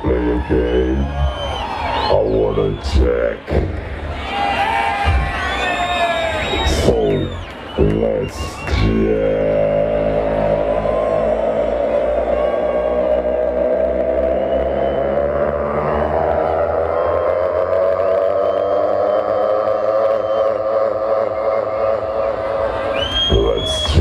play a game? I wanna check. So let's check. Let's check.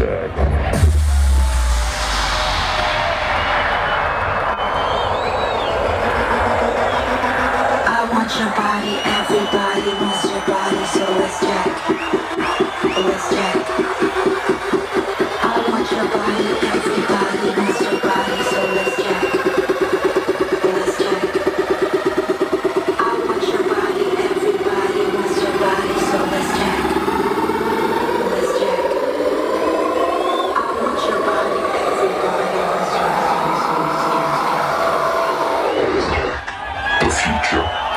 Everybody, wants your body, so let's jack. Let's jack. I want your body, everybody wants your body, so let's jack. Let's jack. I want your body, everybody wants your body, so let's jack. Let's jack. I want your body, everybody wants your body, so let's jack. The future.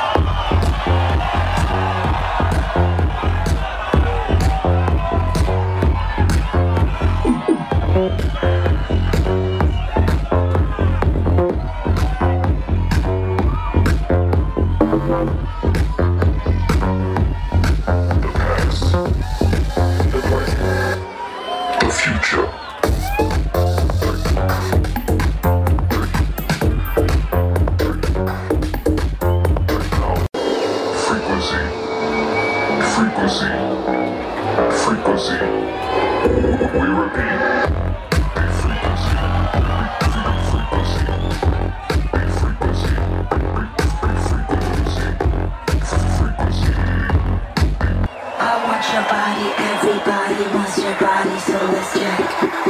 frequency. Frequency. We repeat. everybody wants your body, so let's check.